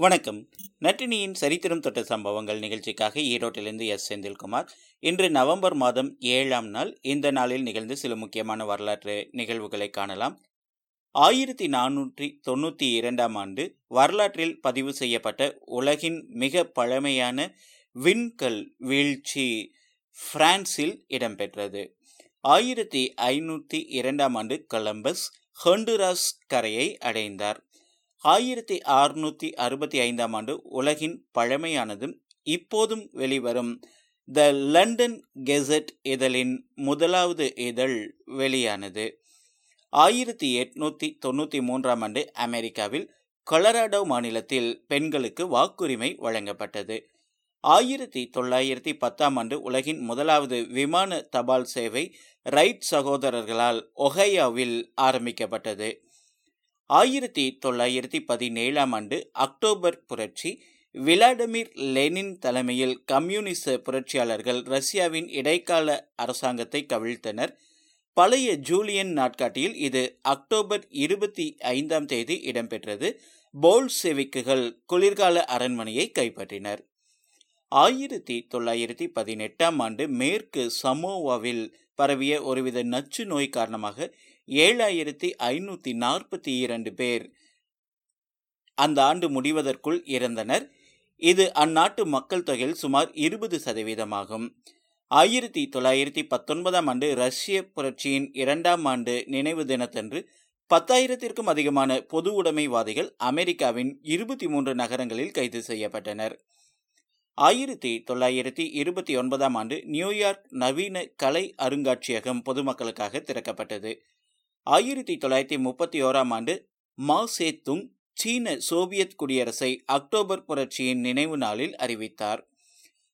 வணக்கம். நட்டினியின் சரித்திரம் தொட்ட சம்பவங்கள் நிகழ்ச்சிக்காக ஈரோட்டிலிருந்து எஸ். செந்தில்குமார். இன்று நவம்பர் மாதம் ஏழாம் நாள். இந்த நாளில் நிகழ்ந்து சில முக்கியமான வரலாற்று நிகழ்வுகளை காணலாம். ஆயிரத்தி நானூற்றி தொண்ணூற்றி இரண்டாம் ஆண்டு வரலாற்றில் பதிவு செய்யப்பட்ட உலகின் மிக பழமையான விண்கல் வீழ்ச்சி பிரான்சில் இடம்பெற்றது. ஆயிரத்தி ஐநூற்றி இரண்டாம் ஆண்டு கொலம்பஸ் ஹொண்டுராஸ் கரையை அடைந்தார். ஆயிரத்தி அறுநூற்றி அறுபத்தி ஐந்தாம் ஆண்டு உலகின் பழமையானதும் இப்போதும் வெளிவரும் த லண்டன் கெசட் இதழின் முதலாவது இதழ் வெளியானது. ஆயிரத்தி எட்நூற்றி தொண்ணூற்றி மூன்றாம் ஆண்டு அமெரிக்காவில் கொலராடோ மாநிலத்தில் பெண்களுக்கு வாக்குரிமை வழங்கப்பட்டது. ஆயிரத்தி தொள்ளாயிரத்தி பத்தாம் ஆண்டு உலகின் முதலாவது விமான தபால் சேவை ரைட் சகோதரர்களால் ஒஹையாவில் ஆரம்பிக்கப்பட்டது. ஆயிரத்தி தொள்ளாயிரத்தி பதினேழாம் ஆண்டு அக்டோபர் புரட்சி விளாடிமிர் லெனின் தலைமையில் கம்யூனிச புரட்சியாளர்கள் ரஷ்யாவின் இடைக்கால அரசாங்கத்தை கவிழ்த்தனர். பழைய ஜூலியன் நாட்காட்டியில் இது அக்டோபர் இருபத்தி ஐந்தாம் தேதி இடம்பெற்றது. போல்செவிக்குகள் குளிர்கால அரண்மனையை கைப்பற்றினர். ஆயிரத்தி தொள்ளாயிரத்தி பதினெட்டாம் ஆண்டு மேற்கு சமோவாவில் பரவிய ஒருவித நச்சு நோய் காரணமாக ஏழாயிரத்தி ஐநூற்றி நாற்பத்தி இரண்டு பேர் அந்த ஆண்டு முடிவதற்குள் இறந்தனர். இது அந்நாட்டு மக்கள் தொகையில் சுமார் இருபது சதவீதமாகும். ஆயிரத்தி தொள்ளாயிரத்தி பத்தொன்பதாம் ஆண்டு ரஷ்ய புரட்சியின் இரண்டாம் ஆண்டு நினைவு தினத்தன்று பத்தாயிரத்திற்கும் அதிகமான பொது உடைமைவாதிகள் அமெரிக்காவின் இருபத்தி மூன்று நகரங்களில் கைது செய்யப்பட்டனர். ஆயிரத்தி தொள்ளாயிரத்தி இருபத்தி ஒன்பதாம் ஆண்டு நியூயார்க் நவீன கலை அருங்காட்சியகம் பொதுமக்களுக்காக திறக்கப்பட்டது. ஆயிரத்தி தொள்ளாயிரத்தி முப்பத்தி ஓராம் ஆண்டு மா சேத்துங் சீன சோவியத் குடியரசை அக்டோபர் புரட்சியின் நினைவு நாளில் அறிவித்தார்.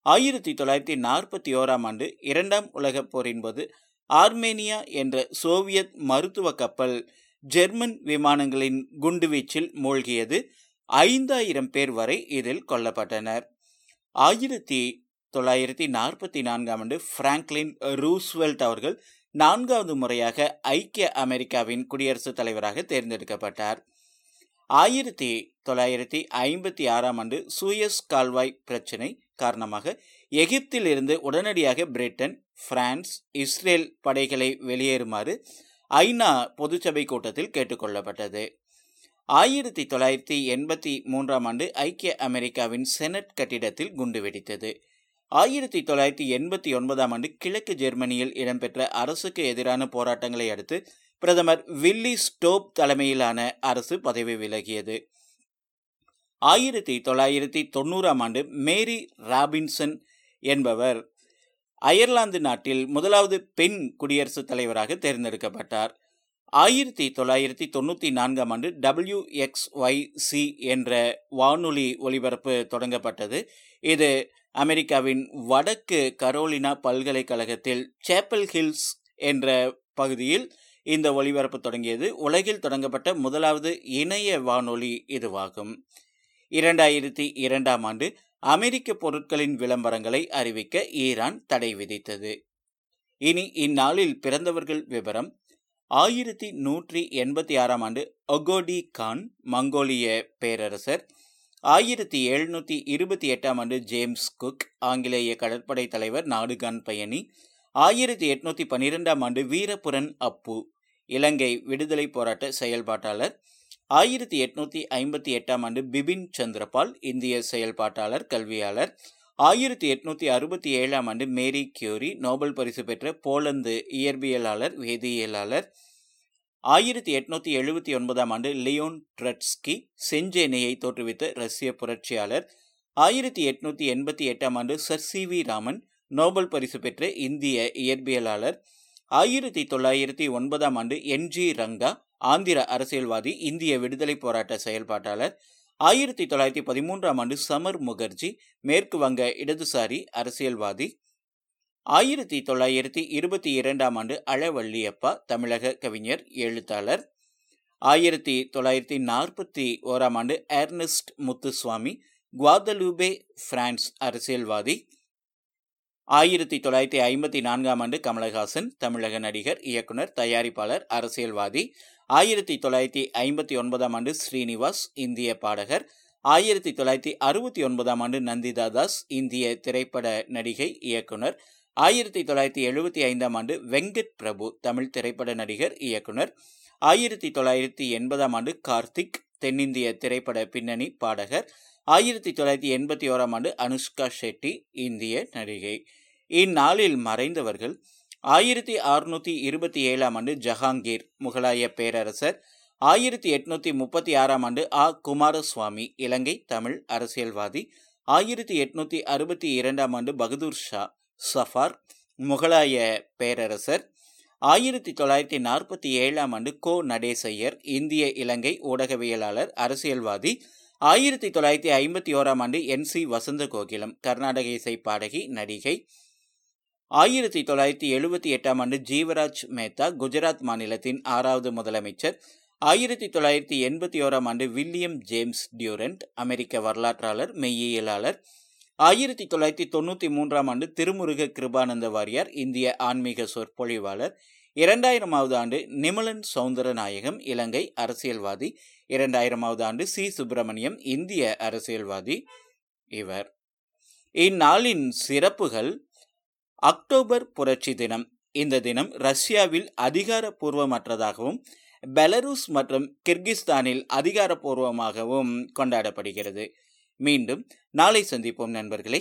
ஆயிரத்தி தொள்ளாயிரத்தி நாற்பத்தி ஓராம் ஆண்டு இரண்டாம் உலகப் போரின் போது ஆர்மேனியா என்ற சோவியத் மருத்துவ கப்பல் ஜெர்மன் விமானங்களின் குண்டுவீச்சில் மூழ்கியது ஐந்தாயிரம் பேர் வரை இதில் கொல்லப்பட்டனர். ஆயிரத்தி தொள்ளாயிரத்தி நாற்பத்தி நான்காம் ஆண்டு பிராங்க்லின் ரூஸ்வெல்ட் அவர்கள் நான்காவது முறையாக ஐக்கிய அமெரிக்காவின் குடியரசுத் தலைவராக தேர்ந்தெடுக்கப்பட்டார். ஆயிரத்தி தொள்ளாயிரத்தி ஐம்பத்தி ஆறாம் ஆண்டு சூயஸ் கால்வாய் பிரச்சினை காரணமாக எகிப்தில் இருந்து உடனடியாக பிரிட்டன் பிரான்ஸ் இஸ்ரேல் படைகளை வெளியேறுமாறு ஐநா பொதுச்சபை கூட்டத்தில் கேட்டுக்கொள்ளப்பட்டது ஆயிரத்தி தொள்ளாயிரத்தி எண்பத்தி மூன்றாம் ஆண்டு ஐக்கிய அமெரிக்காவின் செனட் கட்டிடத்தில் குண்டு வெடித்தது. ஆயிரத்தி தொள்ளாயிரத்தி எண்பத்தி ஒன்பதாம் ஆண்டு கிழக்கு ஜெர்மனியில் இடம்பெற்ற அரசுக்கு எதிரான போராட்டங்களை அடுத்து பிரதமர் வில்லி ஸ்டோப் தலைமையிலான அரசு பதவி விலகியது. ஆயிரத்தி தொள்ளாயிரத்தி தொண்ணூறாம் ஆண்டு மேரி ராபின்சன் என்பவர் அயர்லாந்து நாட்டில் முதலாவது பெண் குடியரசுத் தலைவராக தேர்ந்தெடுக்கப்பட்டார். ஆயிரத்தி தொள்ளாயிரத்தி தொண்ணூற்றி நான்காம் ஆண்டு டபிள்யூ எக்ஸ் ஒய் சி என்ற வானொலி ஒலிபரப்பு தொடங்கப்பட்டது. இது அமெரிக்காவின் வடக்கு கரோலினா பல்கலைக்கழகத்தில் சேப்பல் ஹில்ஸ் என்ற பகுதியில் இந்த ஒலிபரப்பு தொடங்கியது. உலகில் தொடங்கப்பட்ட முதலாவது இணைய வானொலி இதுவாகும். இரண்டாயிரத்தி இரண்டாம் ஆண்டு அமெரிக்க பொருட்களின் விளம்பரங்களை அறிவிக்க ஈரான் தடை விதித்தது. இனி இந்நாளில் பிறந்தவர்கள் விவரம் ஆயிரத்தி நூற்றி எண்பத்தி ஆறாம் ஆண்டு ஒகோடி கான் மங்கோலிய பேரரசர். ஆயிரத்தி எழுநூற்றி இருபத்தி எட்டாம் ஆண்டு ஜேம்ஸ் குக் ஆங்கிலேய கடற்படை தலைவர் நாடுகான் பயணி. ஆயிரத்தி எட்நூற்றி பன்னிரெண்டாம் ஆண்டு வீரபுரன் அப்பு இலங்கை விடுதலை போராட்ட செயல்பாட்டாளர். ஆயிரத்தி எட்நூற்றி ஐம்பத்தி எட்டாம் ஆண்டு பிபின் சந்திரபால் இந்திய செயல்பாட்டாளர் கல்வியாளர். ஆயிரத்தி எட்நூத்தி அறுபத்தி ஏழாம் ஆண்டு மேரி கியூரி நோபல் பரிசு பெற்ற போலந்து இயற்பியலாளர் வேதியியலாளர். ஆயிரத்தி எட்நூத்தி எழுபத்தி ஒன்பதாம் ஆண்டு லியோன் ட்ரட்ஸ்கி செஞ்சேனையை தோற்றுவித்த ரஷ்ய புரட்சியாளர். ஆயிரத்தி எட்நூத்தி எண்பத்தி எட்டாம் ஆண்டு sir C V Raman Nobel பரிசு பெற்ற இந்திய இயற்பியலாளர். ஆயிரத்தி தொள்ளாயிரத்தி ஒன்பதாம் ஆண்டு என் ஜி ரங்கா ஆந்திர அரசியல்வாதி இந்திய விடுதலை போராட்ட செயல்பாட்டாளர். ஆயிரத்தி தொள்ளாயிரத்தி பதிமூன்றாம் ஆண்டு சமர் முகர்ஜி மேற்கு வங்க இடதுசாரி அரசியல்வாதி. ஆயிரத்தி தொள்ளாயிரத்தி இருபத்தி இரண்டாம் ஆண்டு அழவள்ளியப்பா தமிழக கவிஞர் எழுத்தாளர். ஆயிரத்தி தொள்ளாயிரத்தி நாற்பத்தி ஓராம் ஆண்டு ஏர்னஸ்ட் முத்துசுவாமி குவாதலூபே பிரான்ஸ் அரசியல்வாதி. ஆயிரத்தி தொள்ளாயிரத்தி ஐம்பத்தி நான்காம் ஆண்டு கமலஹாசன் தமிழக நடிகர் இயக்குனர் தயாரிப்பாளர் அரசியல்வாதி. ஆயிரத்தி தொள்ளாயிரத்தி ஐம்பத்தி ஒன்பதாம் ஆண்டு ஸ்ரீனிவாஸ் இந்திய பாடகர். ஆயிரத்தி தொள்ளாயிரத்தி அறுபத்தி ஒன்பதாம் ஆண்டு நந்திதா தாஸ் இந்திய திரைப்பட நடிகை இயக்குனர். ஆயிரத்தி தொள்ளாயிரத்தி எழுபத்தி ஐந்தாம் ஆண்டு வெங்கட் பிரபு தமிழ் திரைப்பட நடிகர் இயக்குனர். ஆயிரத்தி தொள்ளாயிரத்தி எண்பதாம் ஆண்டு கார்த்திக் தென்னிந்திய திரைப்பட பின்னணி பாடகர். ஆயிரத்தி தொள்ளாயிரத்தி எண்பத்தி ஓராம் ஆண்டு அனுஷ்கா ஷெட்டி இந்திய நடிகை. இந்நாளில் மறைந்தவர்கள் ஆயிரத்தி அறுநூற்றி இருபத்தி ஏழாம் ஆண்டு ஜஹாங்கீர் முகலாய பேரரசர் ஆயிரத்தி எட்நூத்தி முப்பத்தி ஆறாம் ஆண்டு ஆ. குமாரசுவாமி இலங்கை தமிழ் அரசியல்வாதி ஆயிரத்தி எட்நூத்தி அறுபத்தி இரண்டாம் ஆண்டு பகதூர் ஷா சஃபார் முகலாய பேரரசர் ஆயிரத்தி தொள்ளாயிரத்தி நாற்பத்தி ஏழாம் ஆண்டு கோ. நடேசையர் இந்திய இலங்கை ஊடகவியலாளர் அரசியல்வாதி ஆயிரத்தி தொள்ளாயிரத்தி ஐம்பத்தி ஓராம் ஆண்டு என். சி. வசந்த கோகிலம் கர்நாடக இசை பாடகி நடிகை ஆயிரத்தி தொள்ளாயிரத்தி எழுபத்தி எட்டாம் ஆண்டு ஜீவராஜ் மேத்தா குஜராத் மாநிலத்தின் ஆறாவது முதலமைச்சர். ஆயிரத்தி தொள்ளாயிரத்தி எண்பத்தி ஓராம் ஆண்டு வில்லியம் ஜேம்ஸ் டியூரண்ட் அமெரிக்க வரலாற்றாளர் மெய்யியலாளர். ஆயிரத்தி தொள்ளாயிரத்தி தொண்ணூற்றி மூன்றாம் ஆண்டு திருமுருக கிருபானந்த வாரியார் இந்திய ஆன்மீக சொற்பொழிவாளர். இரண்டாயிரமாவது ஆண்டு நிமலன் சவுந்தரநாயகம் இலங்கை அரசியல்வாதி. இரண்டாயிரமாவது ஆண்டு சி. சுப்பிரமணியம் இந்திய அரசியல்வாதி இவர். இந்நாளின் சிறப்புகள் அக்டோபர் புரட்சி தினம். இந்த தினம் ரஷ்யாவில் அதிகாரப்பூர்வமற்றதாகவும் பெலருஸ் மற்றும் கிர்கிஸ்தானில் அதிகாரப்பூர்வமாகவும் கொண்டாடப்படுகிறது. மீண்டும் நாளை சந்திப்போம் நண்பர்களே.